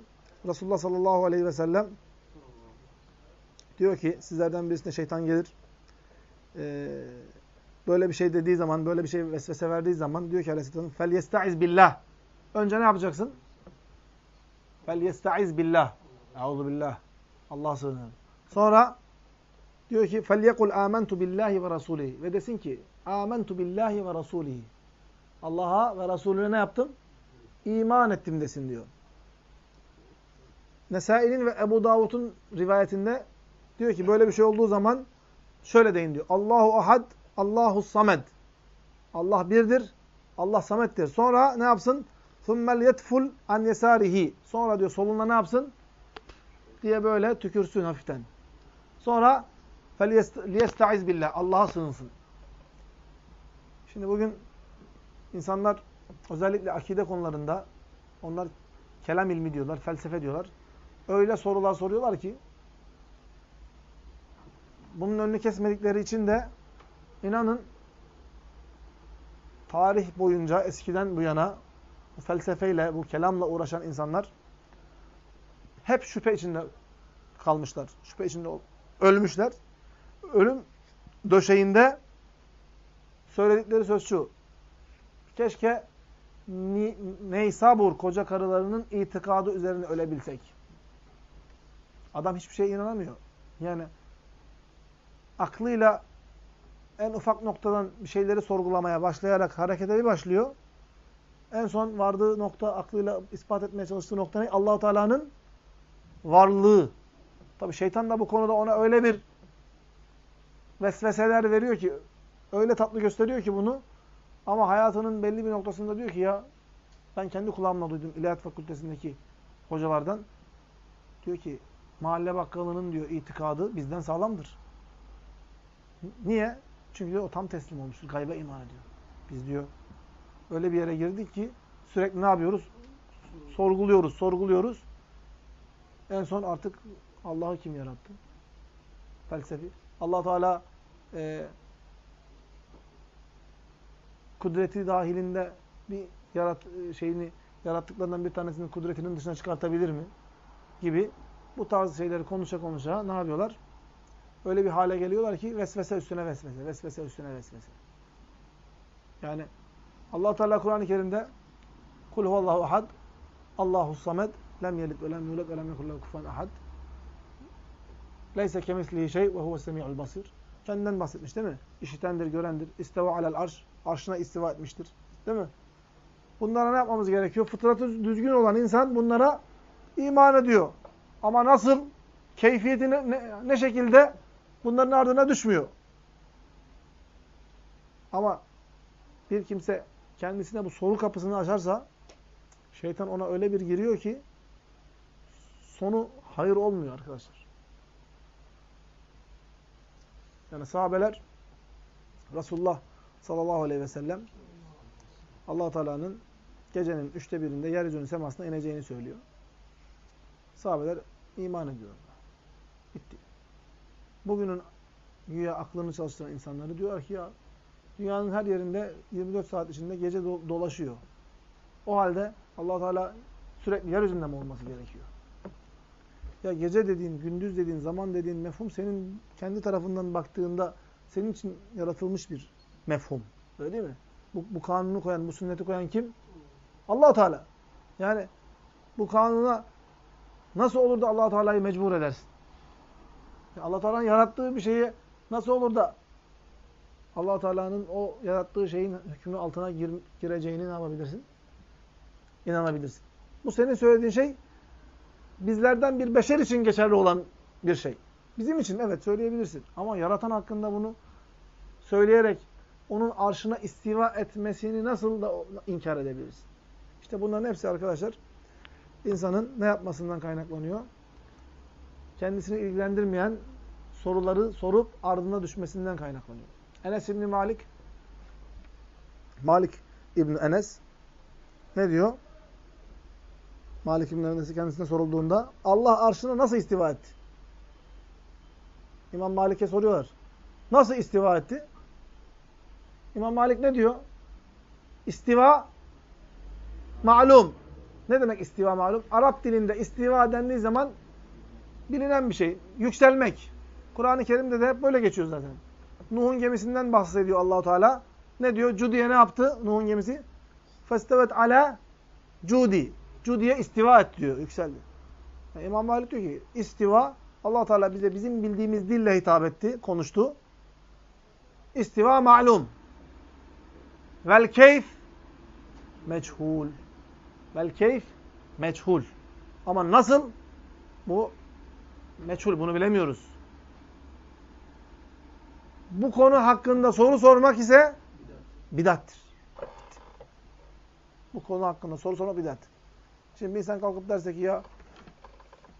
Resulullah sallallahu aleyhi ve sellem diyor ki sizlerden birisine şeytan gelir. E, böyle bir şey dediği zaman, böyle bir şey vesvese verdiği zaman diyor ki aleyhisselam fel yestaiz billah. Önce ne yapacaksın? Fel yestaiz billah. Euzu billah. Allah sığınırım. Sonra diyor ki فَلْيَقُلْ آمَنْتُ بِاللّٰهِ وَرَسُولِهِ Ve desin ki آمَنْتُ بِاللّٰهِ وَرَسُولِهِ Allah'a ve Resulüne ne yaptım? İman ettim desin diyor. Nesai'nin ve Ebu Davud'un rivayetinde diyor ki böyle bir şey olduğu zaman şöyle deyin diyor. Allahu ahad, Allahu samed. Allah birdir. Allah samettir. Sonra ne yapsın? Thummel yetful an yesarihi. Sonra diyor solunda ne yapsın? Diye böyle tükürsün hafiften. Sonra liyestaiz billah. Allah'a sığınsın. Şimdi bugün insanlar özellikle akide konularında onlar kelam ilmi diyorlar, felsefe diyorlar. Öyle sorular soruyorlar ki bunun önünü kesmedikleri için de inanın tarih boyunca eskiden bu yana bu felsefeyle, bu kelamla uğraşan insanlar hep şüphe içinde kalmışlar. Şüphe içinde ölmüşler. Ölüm döşeğinde söyledikleri söz şu. Keşke Neysabur koca karılarının itikadı üzerine ölebilsek. Adam hiçbir şeye inanamıyor. Yani aklıyla en ufak noktadan bir şeyleri sorgulamaya başlayarak harekete başlıyor. En son vardığı nokta aklıyla ispat etmeye çalıştığı nokta ne? Allah Teala'nın varlığı. Tabi şeytan da bu konuda ona öyle bir vesveseler veriyor ki, öyle tatlı gösteriyor ki bunu. Ama hayatının belli bir noktasında diyor ki ya ben kendi kulağımla duydum İlahiyat Fakültesindeki hocalardan. Diyor ki mahalle bakkalının diyor itikadı bizden sağlamdır. Niye? Çünkü diyor, o tam teslim olmuştur. Gaybe iman ediyor. Biz diyor öyle bir yere girdik ki sürekli ne yapıyoruz? Sorguluyoruz, sorguluyoruz. En son artık Allah'ı kim yarattı? Felsefi. allah Teala e, kudreti dahilinde bir yarat şeyini yarattıklarından bir tanesinin kudretinin dışına çıkartabilir mi? Gibi bu tarz şeyleri konuşa konuşa ne yapıyorlar? Öyle bir hale geliyorlar ki vesvese üstüne vesvese, vesvese üstüne vesvese. Yani Allah Teala Kur'an-ı Kerim'de Kul huvallahu ahad, Allahu samed, lem yelid ve lem yulad ve lem yekul lehu kufuven ahad. Leyse kemislihi şey ve huve semi'ul basir. Kendinden bahsetmiş değil mi? İşitendir, görendir. İsteva alel arş. Arşına istiva etmiştir. Değil mi? Bunlara ne yapmamız gerekiyor? Fıtratı düzgün olan insan bunlara iman ediyor. Ama nasıl? Keyfiyeti ne, ne, ne şekilde? Bunların ardına düşmüyor. Ama bir kimse kendisine bu soru kapısını açarsa şeytan ona öyle bir giriyor ki sonu hayır olmuyor arkadaşlar. Yani sahabeler Resulullah sallallahu aleyhi ve sellem allah Teala'nın gecenin üçte birinde yeryüzünün semasına ineceğini söylüyor. Sahabeler iman ediyorlar. Bugünün güya aklını çalıştıran insanları diyorlar ki ya dünyanın her yerinde 24 saat içinde gece dolaşıyor. O halde allah Teala sürekli yeryüzünde mi olması gerekiyor? Ya gece dediğin, gündüz dediğin, zaman dediğin mefhum senin kendi tarafından baktığında senin için yaratılmış bir mefhum. Öyle değil mi? Bu, bu kanunu koyan, bu sünneti koyan kim? allah Teala. Yani bu kanuna nasıl olur da allah Teala'yı mecbur edersin? Allah Teala'nın yarattığı bir şeyi nasıl olur da allah Teala'nın o yarattığı şeyin hükmü altına gir, gireceğini ne yapabilirsin? İnanabilirsin. Bu senin söylediğin şey bizlerden bir beşer için geçerli olan bir şey. Bizim için evet söyleyebilirsin. Ama yaratan hakkında bunu söyleyerek onun arşına istiva etmesini nasıl da inkar edebilirsin? İşte bunların hepsi arkadaşlar insanın ne yapmasından kaynaklanıyor? Kendisini ilgilendirmeyen soruları sorup ardına düşmesinden kaynaklanıyor. Enes İbni Malik Malik İbni Enes ne diyor? Malik İbni Enes'i kendisine sorulduğunda Allah arşına nasıl istiva etti? İmam Malik'e soruyorlar. Nasıl istiva etti? İmam Malik ne diyor? İstiva malum. Ne demek istiva malum? Arap dilinde istiva dendiği zaman bilinen bir şey. Yükselmek. Kur'an-ı Kerim'de de hep böyle geçiyor zaten. Nuh'un gemisinden bahsediyor Allahu Teala. Ne diyor? Cudi'ye ne yaptı Nuh'un gemisi? Festevet ala Cudi. Cudi'ye istiva et diyor, yükseldi. Yani İmam Malik diyor ki istiva Allah Teala bize bizim bildiğimiz dille hitap etti, konuştu. İstiva malum. Vel keyf meçhul. Vel keyf meçhul. Ama nasıl? Bu meçhul. Bunu bilemiyoruz. Bu konu hakkında soru sormak ise bidattir. Bu konu hakkında soru sormak bidat. Şimdi bir insan kalkıp derse ki ya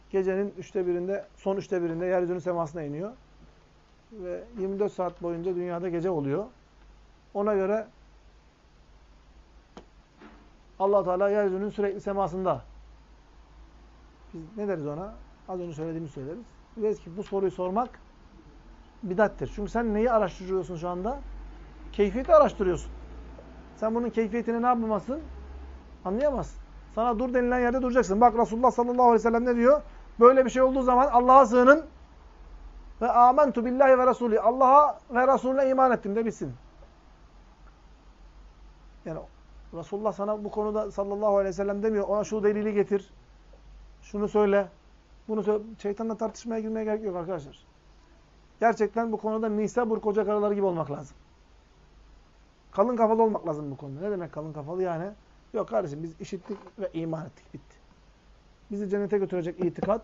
gecenin üçte birinde, son üçte birinde yeryüzünün semasına iniyor. Ve 24 saat boyunca dünyada gece oluyor. Ona göre allah Teala yeryüzünün sürekli semasında. Biz ne deriz ona? Az önce söylediğimi söyleriz. Deriz ki bu soruyu sormak bidattir. Çünkü sen neyi araştırıyorsun şu anda? Keyfiyeti araştırıyorsun. Sen bunun keyfiyetini ne yapamazsın? Anlayamazsın. Sana dur denilen yerde duracaksın. Bak Resulullah sallallahu aleyhi ve sellem ne diyor? Böyle bir şey olduğu zaman Allah'a sığının ve amentu billahi ve Resulü. Allah'a ve Resulüne iman ettim de bitsin. Yani Resulullah sana bu konuda sallallahu aleyhi ve sellem demiyor. Ona şu delili getir. Şunu söyle. Bunu. Şeytanla tartışmaya girmeye gerek yok arkadaşlar. Gerçekten bu konuda Nisabur koca karıları gibi olmak lazım. Kalın kafalı olmak lazım bu konuda. Ne demek kalın kafalı yani? Yok kardeşim biz işittik ve iman ettik. Bitti. Bizi cennete götürecek itikat,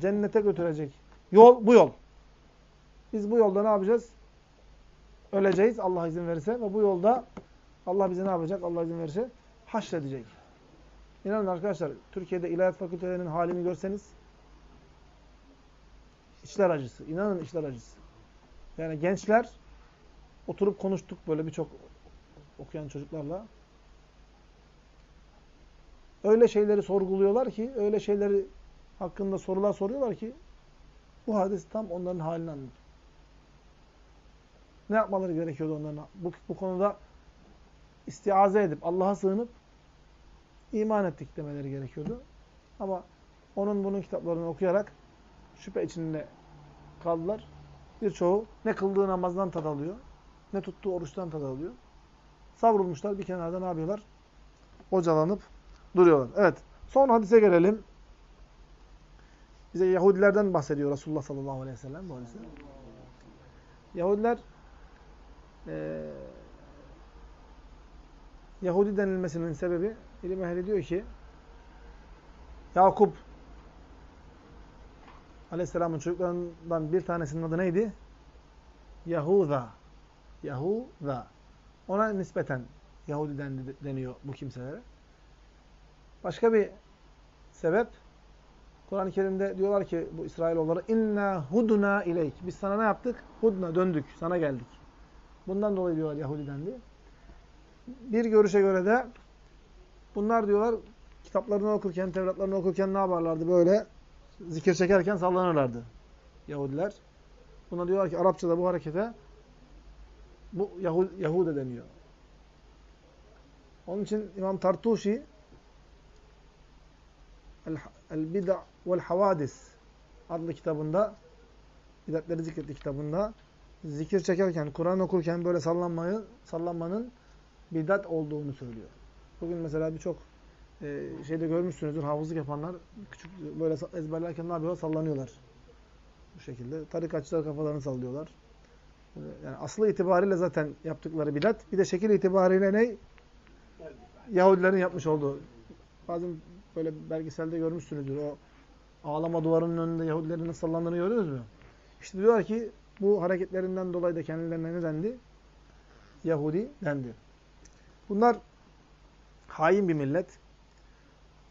cennete götürecek yol bu yol. Biz bu yolda ne yapacağız? Öleceğiz Allah izin verirse ve bu yolda Allah bize ne yapacak? Allah izin verirse haşredecek. İnanın arkadaşlar Türkiye'de ilahiyat fakültelerinin halini görseniz içler acısı. İnanın içler acısı. Yani gençler oturup konuştuk böyle birçok okuyan çocuklarla. Öyle şeyleri sorguluyorlar ki, öyle şeyleri hakkında sorular soruyorlar ki bu hadis tam onların halini anlatıyor. Ne yapmaları gerekiyordu onların? Bu, bu konuda istiaze edip, Allah'a sığınıp iman ettik demeleri gerekiyordu. Ama onun bunun kitaplarını okuyarak şüphe içinde kaldılar. Birçoğu ne kıldığı namazdan tad alıyor, ne tuttuğu oruçtan tad alıyor. Savrulmuşlar bir kenarda ne yapıyorlar? Hocalanıp duruyorlar. Evet. Son hadise gelelim. Bize Yahudilerden bahsediyor Resulullah sallallahu aleyhi ve sellem bu hadise. Yahudiler e, Yahudi denilmesinin sebebi ilim ehli diyor ki Yakup Aleyhisselam'ın çocuklarından bir tanesinin adı neydi? Yahuda. Yahuda. Ona nispeten Yahudi deniyor bu kimselere. Başka bir sebep Kur'an-ı Kerim'de diyorlar ki bu İsrailoğulları inna huduna ileyk. Biz sana ne yaptık? Hudna döndük. Sana geldik. Bundan dolayı diyorlar Yahudi dendi. Bir görüşe göre de bunlar diyorlar kitaplarını okurken, Tevratlarını okurken ne yaparlardı? Böyle zikir çekerken sallanırlardı Yahudiler. Buna diyorlar ki Arapçada bu harekete bu Yahud, Yahude deniyor. Onun için İmam Tartuşi El-Bid'a vel Havadis adlı kitabında bidatleri zikrettiği kitabında zikir çekerken, Kur'an okurken böyle sallanmayı, sallanmanın bidat olduğunu söylüyor. Bugün mesela birçok e, şeyde görmüşsünüzdür, hafızlık yapanlar küçük böyle ezberlerken ne yapıyorlar? Sallanıyorlar. Bu şekilde. Tarikatçılar kafalarını sallıyorlar. Yani aslı itibariyle zaten yaptıkları bidat. Bir de şekil itibariyle ne? Yahudilerin yapmış olduğu. Bazen böyle belgeselde görmüşsünüzdür. O ağlama duvarının önünde Yahudilerin sallandığını gördünüz mü? İşte diyorlar ki bu hareketlerinden dolayı da kendilerine ne dendi? Yahudi dendi. Bunlar hain bir millet.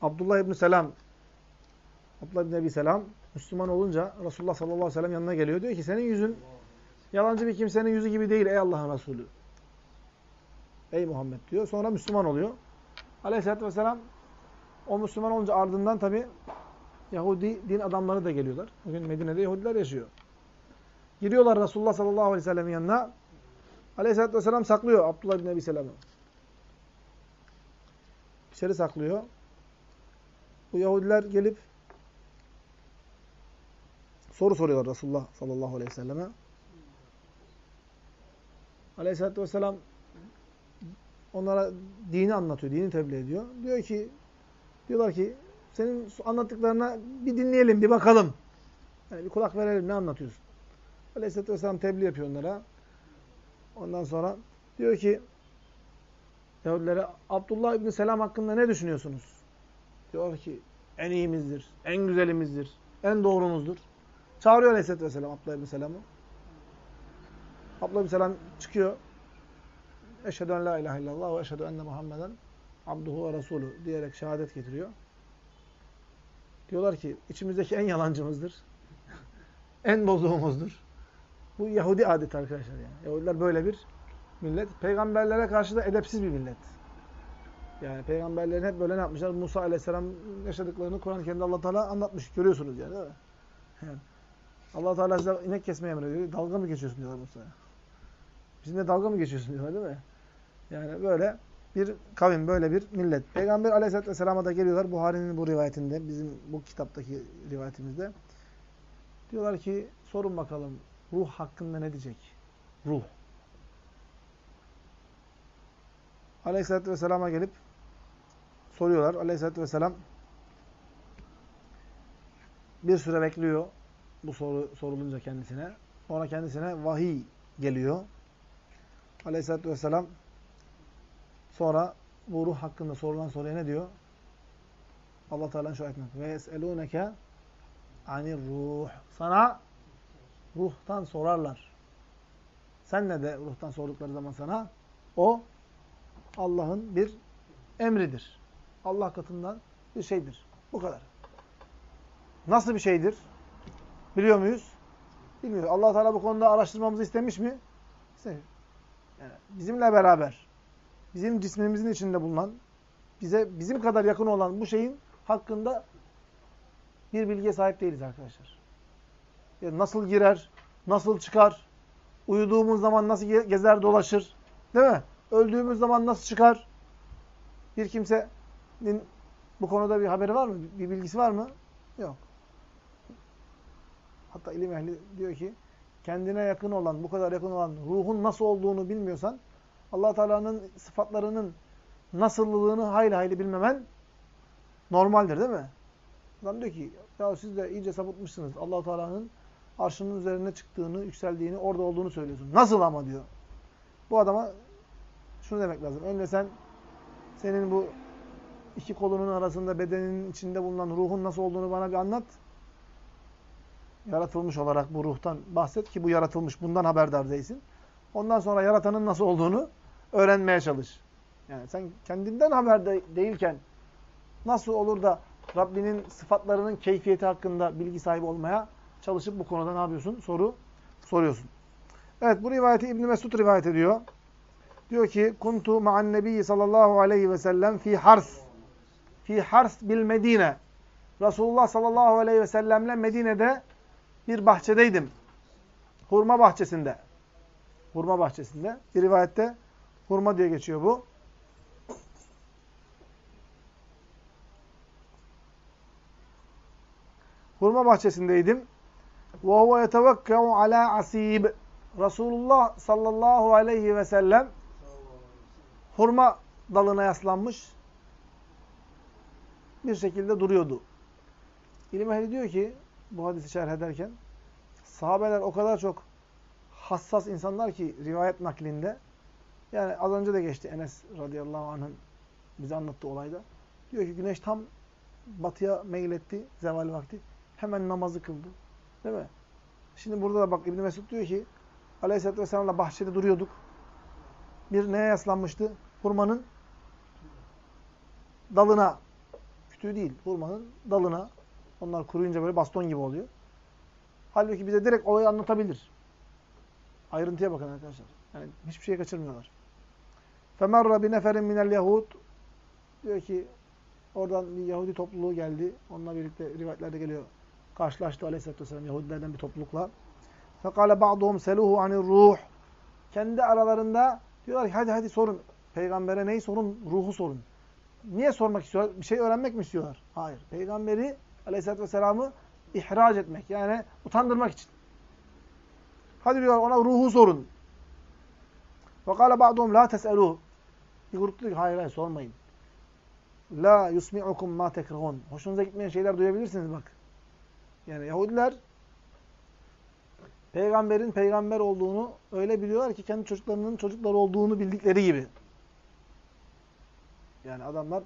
Abdullah İbni Selam Abdullah İbni Ebi Selam Müslüman olunca Resulullah sallallahu aleyhi ve sellem yanına geliyor. Diyor ki senin yüzün yalancı bir kimsenin yüzü gibi değil ey Allah'ın Resulü. Ey Muhammed diyor. Sonra Müslüman oluyor. Aleyhisselatü vesselam o Müslüman olunca ardından tabi Yahudi din adamları da geliyorlar. Bugün Medine'de Yahudiler yaşıyor. Giriyorlar Resulullah sallallahu aleyhi ve sellemin yanına. Aleyhisselatü vesselam saklıyor Abdullah bin Ebi Selam'ı. İçeri saklıyor. Bu Yahudiler gelip soru soruyorlar Resulullah sallallahu aleyhi ve selleme. Aleyhisselatü vesselam onlara dini anlatıyor, dini tebliğ ediyor. Diyor ki, diyorlar ki senin anlattıklarına bir dinleyelim, bir bakalım. Yani bir kulak verelim, ne anlatıyorsun? Aleyhisselatü vesselam tebliğ yapıyor onlara. Ondan sonra diyor ki Yahudilere Abdullah İbni Selam hakkında ne düşünüyorsunuz? Diyor ki en iyimizdir, en güzelimizdir, en doğrumuzdur. Çağırıyor Aleyhisselatü Vesselam Abdullah İbni Selam'ı. Abdullah İbni Selam çıkıyor. Eşhedü en la ilahe illallah ve eşhedü enne Muhammeden abduhu ve resulü diyerek şehadet getiriyor. Diyorlar ki içimizdeki en yalancımızdır. en bozuğumuzdur. Bu Yahudi adeti arkadaşlar yani. Yahudiler böyle bir millet. Peygamberlere karşı da edepsiz bir millet. Yani peygamberlerin hep böyle ne yapmışlar? Musa aleyhisselam yaşadıklarını Kur'an-ı Kerim'de allah Teala anlatmış. Görüyorsunuz yani değil mi? Yani allah Teala size inek kesmeye emrediyor. Dalga mı geçiyorsun diyorlar Musa'ya. Bizimle dalga mı geçiyorsun diyorlar değil mi? Yani böyle bir kavim, böyle bir millet. Peygamber aleyhisselatü vesselama da geliyorlar. Buhari'nin bu rivayetinde, bizim bu kitaptaki rivayetimizde. Diyorlar ki, sorun bakalım ruh hakkında ne diyecek? Ruh. Aleyhisselatü vesselama gelip soruyorlar. Aleyhisselatü vesselam bir süre bekliyor bu soru sorulunca kendisine. Sonra kendisine vahiy geliyor. Aleyhisselatü vesselam sonra bu ruh hakkında sorulan soruya ne diyor? Allah Teala'nın şu ayetinde ve yeselûneke anir ruh. Sana ruhtan sorarlar. Sen ne de ruhtan sordukları zaman sana o Allah'ın bir emridir. Allah katından bir şeydir. Bu kadar. Nasıl bir şeydir? Biliyor muyuz? Bilmiyoruz. Allah Teala bu konuda araştırmamızı istemiş mi? İstemiş. Yani bizimle beraber, bizim cismimizin içinde bulunan, bize bizim kadar yakın olan bu şeyin hakkında bir bilgiye sahip değiliz arkadaşlar. Yani nasıl girer, nasıl çıkar, uyuduğumuz zaman nasıl gezer dolaşır, değil mi? Öldüğümüz zaman nasıl çıkar? Bir kimsenin bu konuda bir haberi var mı? Bir bilgisi var mı? Yok. Hatta ilim ehli diyor ki kendine yakın olan, bu kadar yakın olan ruhun nasıl olduğunu bilmiyorsan allah Teala'nın sıfatlarının nasıllığını hayli hayli bilmemen normaldir değil mi? Adam diyor ki ya siz de iyice sapıtmışsınız. allah Teala'nın arşının üzerine çıktığını, yükseldiğini, orada olduğunu söylüyorsun. Nasıl ama diyor. Bu adama şunu demek lazım. Önce sen senin bu iki kolunun arasında bedeninin içinde bulunan ruhun nasıl olduğunu bana bir anlat. Yaratılmış olarak bu ruhtan bahset ki bu yaratılmış. Bundan haberdar değilsin. Ondan sonra yaratanın nasıl olduğunu öğrenmeye çalış. Yani sen kendinden haber değilken nasıl olur da Rabbinin sıfatlarının keyfiyeti hakkında bilgi sahibi olmaya çalışıp bu konuda ne yapıyorsun? Soru soruyorsun. Evet bu rivayeti İbn Mesud rivayet ediyor. Diyor ki kuntu ma'an nebiyyi sallallahu aleyhi ve sellem fi hars fi hars bil Medine. Resulullah sallallahu aleyhi ve sellemle Medine'de bir bahçedeydim. Hurma bahçesinde. Hurma bahçesinde. Bir rivayette hurma diye geçiyor bu. Hurma bahçesindeydim. Ve huve yetevekkeu ala asib. Resulullah sallallahu aleyhi ve sellem hurma dalına yaslanmış bir şekilde duruyordu. İlim ehli diyor ki bu hadisi şerh ederken sahabeler o kadar çok hassas insanlar ki rivayet naklinde yani az önce de geçti Enes radıyallahu anh'ın bize anlattığı olayda. Diyor ki güneş tam batıya meyletti zeval vakti. Hemen namazı kıldı. Değil mi? Şimdi burada da bak İbn Mesud diyor ki Aleyhisselatü Vesselam'la bahçede duruyorduk. Bir neye yaslanmıştı? Hurmanın dalına Kütüğü değil. Hurmanın dalına. Onlar kuruyunca böyle baston gibi oluyor. Halbuki bize direkt olayı anlatabilir. Ayrıntıya bakın arkadaşlar. Yani hiçbir şey kaçırmıyorlar. فَمَرَّ بِنَفَرٍ مِنَ الْيَهُودِ Diyor ki oradan bir Yahudi topluluğu geldi. Onunla birlikte rivayetlerde geliyor. Karşılaştı Aleyhisselatü Vesselam Yahudilerden bir toplulukla. فَقَالَ بَعْضُهُمْ سَلُوهُ عَنِ ruh. Kendi aralarında diyorlar ki hadi hadi sorun. Peygambere neyi sorun? Ruhu sorun. Niye sormak istiyorlar? Bir şey öğrenmek mi istiyorlar? Hayır. Peygamberi Aleyhisselatü Vesselam'ı ihraç etmek. Yani utandırmak için. Hadi diyorlar ona ruhu sorun. وَقَالَ بَعْضُهُمْ لَا تَسْأَلُوهُ Bir grup diyor ki hayır hayır sormayın. La yusmi'ukum ma tekrahun. Hoşunuza gitmeyen şeyler duyabilirsiniz bak. Yani Yahudiler peygamberin peygamber olduğunu öyle biliyorlar ki kendi çocuklarının çocukları olduğunu bildikleri gibi. Yani adamlar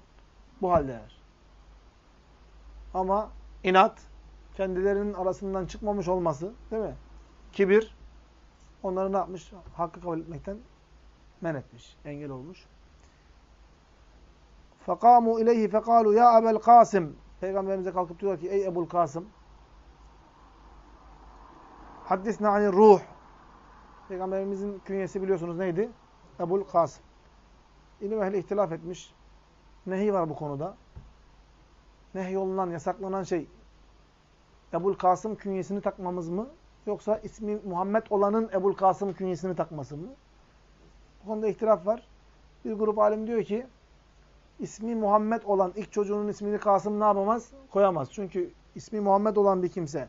bu haldeler. Ama inat, kendilerinin arasından çıkmamış olması, değil mi? Kibir, onları ne yapmış? Hakkı kabul etmekten men etmiş, engel olmuş. فَقَامُوا اِلَيْهِ فَقَالُوا ya Ebel Kasım. Peygamberimize kalkıp diyorlar ki ey Ebul Kasım Haddisna anir ruh. Peygamberimizin künyesi biliyorsunuz neydi? Ebul Kasım. İlim ehli ihtilaf etmiş. Nehi var bu konuda. Nehyolunan, yasaklanan şey Ebul Kasım künyesini takmamız mı? Yoksa ismi Muhammed olanın Ebul Kasım künyesini takması mı? Bu konuda ihtilaf var. Bir grup alim diyor ki ismi Muhammed olan ilk çocuğunun ismini Kasım ne yapamaz? Koyamaz. Çünkü ismi Muhammed olan bir kimse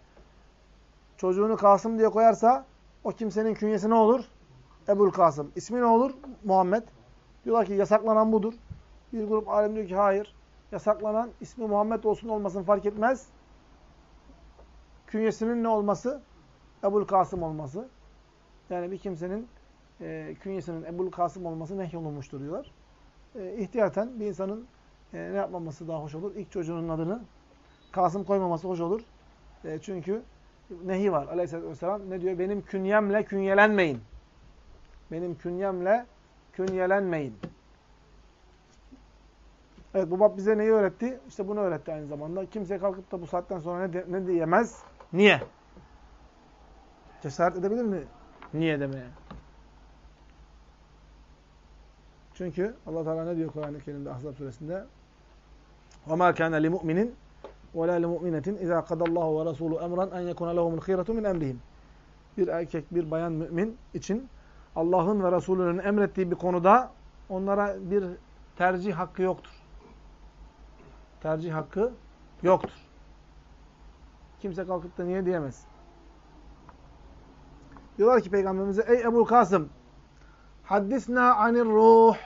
çocuğunu Kasım diye koyarsa o kimsenin künyesi ne olur? Ebul Kasım. İsmi ne olur? Muhammed. Diyorlar ki yasaklanan budur. Bir grup alim diyor ki hayır. Yasaklanan ismi Muhammed olsun olmasın fark etmez. Künyesinin ne olması? Ebul Kasım olması. Yani bir kimsenin e, künyesinin Ebul Kasım olması nehyolunmuştur diyorlar. E, ihtiyaten bir insanın e, ne yapmaması daha hoş olur? İlk çocuğunun adını Kasım koymaması hoş olur. E, çünkü nehi var aleyhissalatü vesselam. Ne diyor? Benim künyemle künyelenmeyin. Benim künyemle künyelenmeyin. Evet bu bab bize neyi öğretti? İşte bunu öğretti aynı zamanda. Kimse kalkıp da bu saatten sonra ne, de, ne diyemez? Niye? Cesaret edebilir mi? Niye demeye? Çünkü Allah Teala ne diyor Kur'an-ı Kerim'de Ahzab suresinde? وَمَا كَانَ لِمُؤْمِنٍ وَلَا لِمُؤْمِنَةٍ اِذَا قَدَ اللّٰهُ وَرَسُولُ اَمْرًا اَنْ يَكُنَ لَهُمُ الْخِيرَةُ مِنْ اَمْرِهِمْ Bir erkek, bir bayan mümin için Allah'ın ve Resulünün emrettiği bir konuda onlara bir tercih hakkı yoktur. Tercih hakkı yoktur. Kimse kalkıp da niye diyemez. Diyorlar ki Peygamberimize ey Ebu Kasım haddisna anir ruh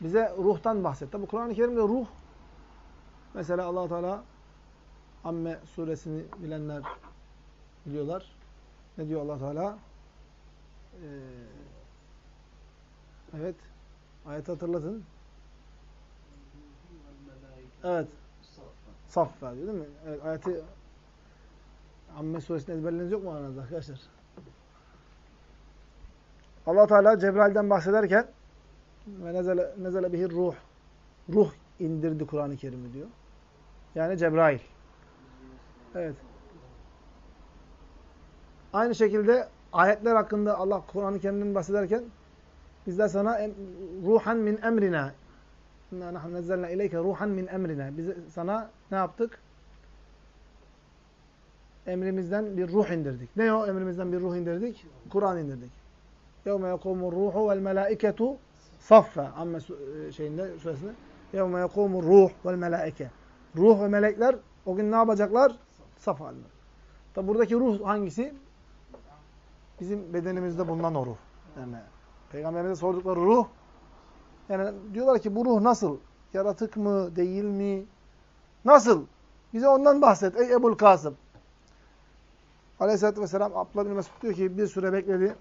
bize ruhtan bahsetti. Bu Kur'an-ı Kerim'de ruh mesela Allah Teala Amme suresini bilenler biliyorlar. Ne diyor Allah Teala? Ee, evet. Ayeti hatırlatın. Evet. Saffa diyor değil mi? Evet ayeti Amme suresini ezberleriniz yok mu aranızda arkadaşlar? allah Teala Cebrail'den bahsederken ve nezele, nezele bihir ruh ruh indirdi Kur'an-ı Kerim'i diyor. Yani Cebrail. Evet. Aynı şekilde ayetler hakkında Allah Kur'an-ı Kerim'den bahsederken bizler sana ruhan min emrina İnna nahnu nezzelna ileyke ruhan min emrina. Biz sana ne yaptık? Emrimizden bir ruh indirdik. Ne o emrimizden bir ruh indirdik? Kur'an indirdik. Yevme yekumur ruhu vel melaiketu saffa. Amme e, şeyinde suresinde. Yevme yekumur ruh vel melaike. Ruh ve melekler o gün ne yapacaklar? Saf halinde. Tabi buradaki ruh hangisi? Bizim bedenimizde bulunan o ruh. Yani Peygamberimize sordukları ruh yani diyorlar ki bu ruh nasıl? Yaratık mı? Değil mi? Nasıl? Bize ondan bahset ey Ebul Kasım. Aleyhisselatü Vesselam Abdullah bin Mesud diyor ki bir süre bekledi.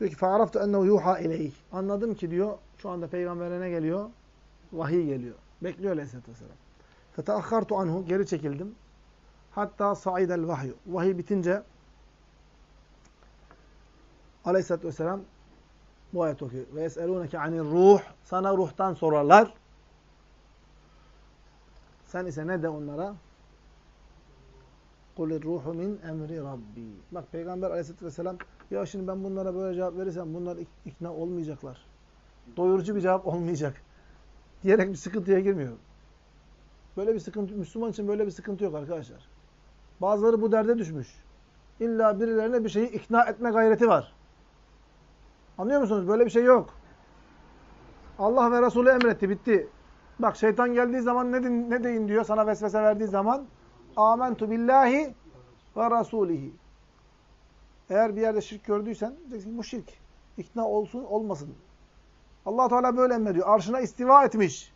Diyor ki فَعَرَفْتُ اَنَّهُ yuha اِلَيْهِ Anladım ki diyor şu anda peygambere ne geliyor? Vahiy geliyor. Bekliyor Aleyhisselatü Vesselam. فَتَأَخَّرْتُ anhu Geri çekildim. Hatta sa'idel vahyu. Vahiy bitince Aleyhisselatü Vesselam bu ayet okuyor. Ve yeselûneke anir ruh. Sana ruhtan sorarlar. Sen ise ne de onlara? Kulir ruhu min emri rabbi. Bak Peygamber aleyhisselatü vesselam ya şimdi ben bunlara böyle cevap verirsem bunlar ikna olmayacaklar. Doyurucu bir cevap olmayacak. Diyerek bir sıkıntıya girmiyor. Böyle bir sıkıntı, Müslüman için böyle bir sıkıntı yok arkadaşlar. Bazıları bu derde düşmüş. İlla birilerine bir şeyi ikna etme gayreti var. Anlıyor musunuz? Böyle bir şey yok. Allah ve Resulü emretti. Bitti. Bak şeytan geldiği zaman ne, din, ne deyin diyor sana vesvese verdiği zaman? Amentu billahi ve rasulihi. Eğer bir yerde şirk gördüysen diyeceksin bu şirk. İkna olsun olmasın. allah Teala böyle emrediyor. Arşına istiva etmiş.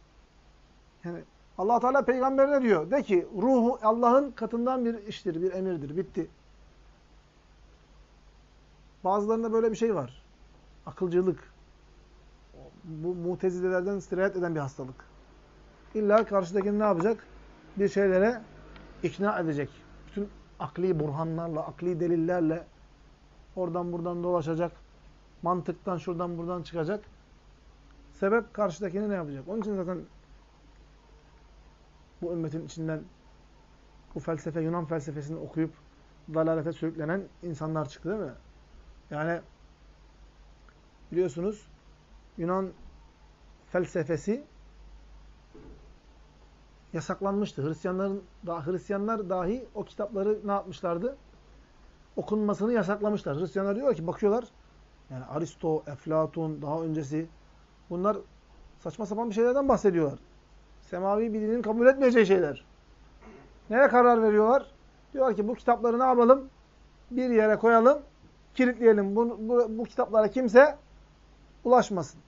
Yani allah Teala peygamberine diyor. De ki ruhu Allah'ın katından bir iştir, bir emirdir. Bitti. Bazılarında böyle bir şey var. Akılcılık. Bu mutezilelerden sirayet eden bir hastalık. İlla karşıdakini ne yapacak? Bir şeylere ikna edecek. Bütün akli burhanlarla, akli delillerle oradan buradan dolaşacak. Mantıktan şuradan buradan çıkacak. Sebep karşıdakini ne yapacak? Onun için zaten bu ümmetin içinden bu felsefe, Yunan felsefesini okuyup dalalete sürüklenen insanlar çıktı değil mi? Yani biliyorsunuz Yunan felsefesi yasaklanmıştı. Hristiyanların da Hristiyanlar dahi o kitapları ne yapmışlardı? Okunmasını yasaklamışlar. Hristiyanlar diyor ki bakıyorlar yani Aristo, Eflatun, daha öncesi bunlar saçma sapan bir şeylerden bahsediyorlar. Semavi bilinin kabul etmeyeceği şeyler. Neye karar veriyorlar? Diyorlar ki bu kitapları ne yapalım? Bir yere koyalım, kilitleyelim. Bu, bu, bu kitaplara kimse ulaşmasın.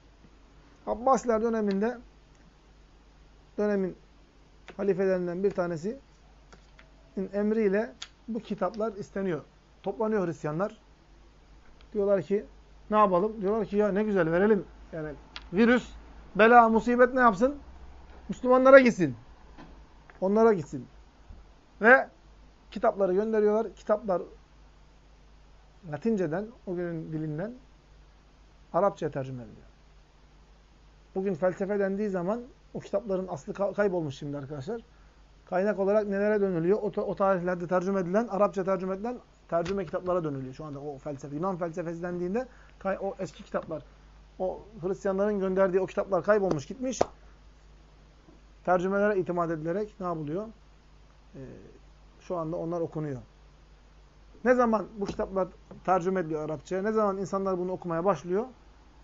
Abbasiler döneminde dönemin halifelerinden bir tanesi emriyle bu kitaplar isteniyor. Toplanıyor Hristiyanlar. Diyorlar ki ne yapalım? Diyorlar ki ya ne güzel verelim. Yani virüs, bela, musibet ne yapsın? Müslümanlara gitsin. Onlara gitsin. Ve kitapları gönderiyorlar. Kitaplar Latinceden, o günün dilinden Arapça tercüme ediliyor. Bugün felsefe dendiği zaman o kitapların aslı kaybolmuş şimdi arkadaşlar. Kaynak olarak nelere dönülüyor? O, o tarihlerde tercüme edilen, Arapça tercüme edilen tercüme kitaplara dönülüyor şu anda o felsefe. Yunan felsefesi dendiğinde o eski kitaplar, o Hristiyanların gönderdiği o kitaplar kaybolmuş gitmiş. Tercümelere itimat edilerek ne yapılıyor? Ee, şu anda onlar okunuyor. Ne zaman bu kitaplar tercüme ediliyor Arapçaya? Ne zaman insanlar bunu okumaya başlıyor?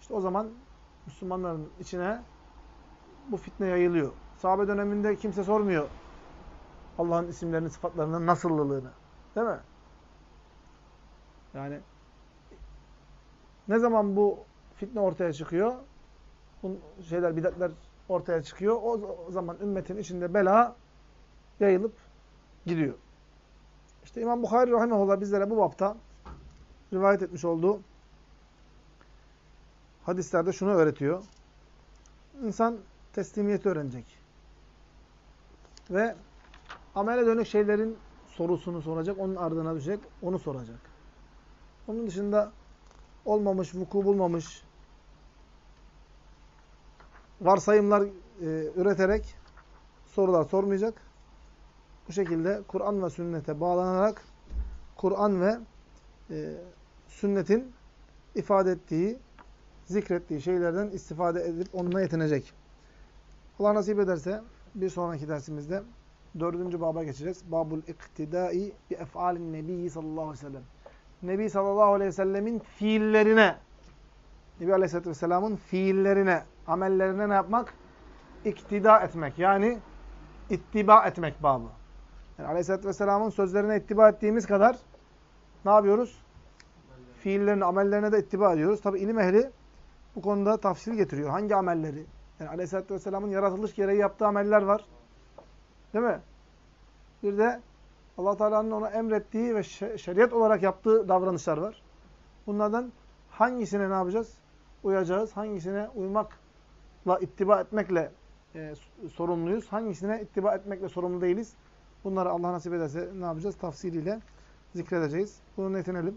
İşte o zaman Müslümanların içine bu fitne yayılıyor. Sahabe döneminde kimse sormuyor Allah'ın isimlerinin, sıfatlarının nasıllılığını. Değil mi? Yani ne zaman bu fitne ortaya çıkıyor? bu şeyler, bidatler ortaya çıkıyor. O zaman ümmetin içinde bela yayılıp gidiyor. İşte İmam Bukhari Rahimahullah bizlere bu bapta rivayet etmiş olduğu hadislerde şunu öğretiyor. İnsan teslimiyeti öğrenecek. Ve amele dönük şeylerin sorusunu soracak, onun ardına düşecek, onu soracak. Onun dışında olmamış, vuku bulmamış varsayımlar e, üreterek sorular sormayacak. Bu şekilde Kur'an ve sünnete bağlanarak Kur'an ve e, sünnetin ifade ettiği, zikrettiği şeylerden istifade edip onunla yetinecek. Allah nasip ederse bir sonraki dersimizde dördüncü baba geçeceğiz. Babul iktidai bi ef'alin nebiyyi sallallahu aleyhi ve sellem. Nebi sallallahu aleyhi ve sellemin fiillerine, Nebi aleyhisselatü vesselamın fiillerine, amellerine ne yapmak? İktida etmek. Yani ittiba etmek babı. Yani aleyhisselatü vesselamın sözlerine ittiba ettiğimiz kadar ne yapıyoruz? Fiillerine, amellerine de ittiba ediyoruz. Tabi ilim ehli bu konuda tafsil getiriyor. Hangi amelleri? Yani aleyhisselatü vesselamın yaratılış gereği yaptığı ameller var. Değil mi? Bir de allah Teala'nın ona emrettiği ve şeriat olarak yaptığı davranışlar var. Bunlardan hangisine ne yapacağız? Uyacağız. Hangisine uymakla, ittiba etmekle e, sorumluyuz. Hangisine ittiba etmekle sorumlu değiliz. Bunları Allah nasip ederse ne yapacağız? Tafsiliyle zikredeceğiz. Bunu netinelim.